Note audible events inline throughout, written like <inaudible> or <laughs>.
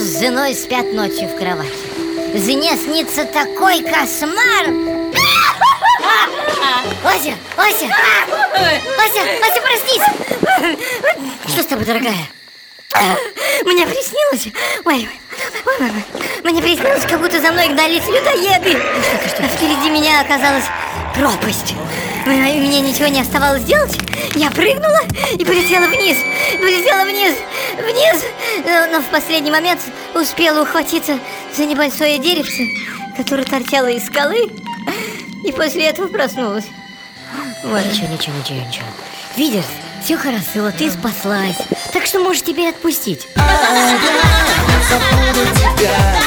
женой спят ночью в кровати Жене снится такой кошмар Ося, Ося! Ося, Ося, проснись! Что с тобой, дорогая? Мне приснилось Ой, ой, ой. Мне приснилось, как будто за мной гнались людоеды А Впереди меня оказалась пропасть Мне ничего не оставалось делать. Я прыгнула и полетела вниз Полетела вниз, вниз. Но в последний момент успела ухватиться за небольшое деревце Которое торчало из скалы И после этого проснулась. Вот. Ничего, ничего, ничего, ничего. Видишь, все хорошо, ты спаслась. Так что можешь теперь отпустить. Забуду тебя, тебя,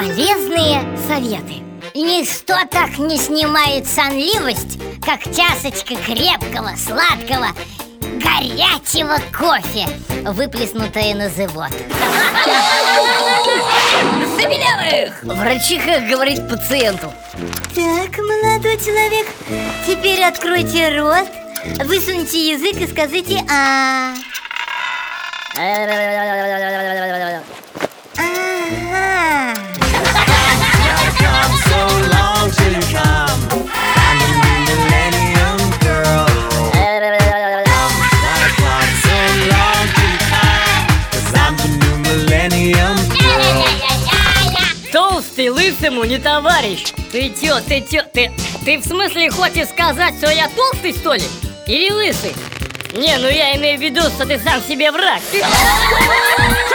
Полезные советы Ничто так не снимает сонливость, как чашечка крепкого, сладкого, горячего кофе, выплеснутая на живот. Врачиха говорит пациенту. Так, молодой человек, теперь откройте рот, высуньте язык и скажите «а». Толстый лысому не товарищ Ты чё, ты чё, ты, ты в смысле хочешь сказать, что я толстый, что ли? Или лысый? Не, ну я имею в виду, что ты сам себе враг <laughs>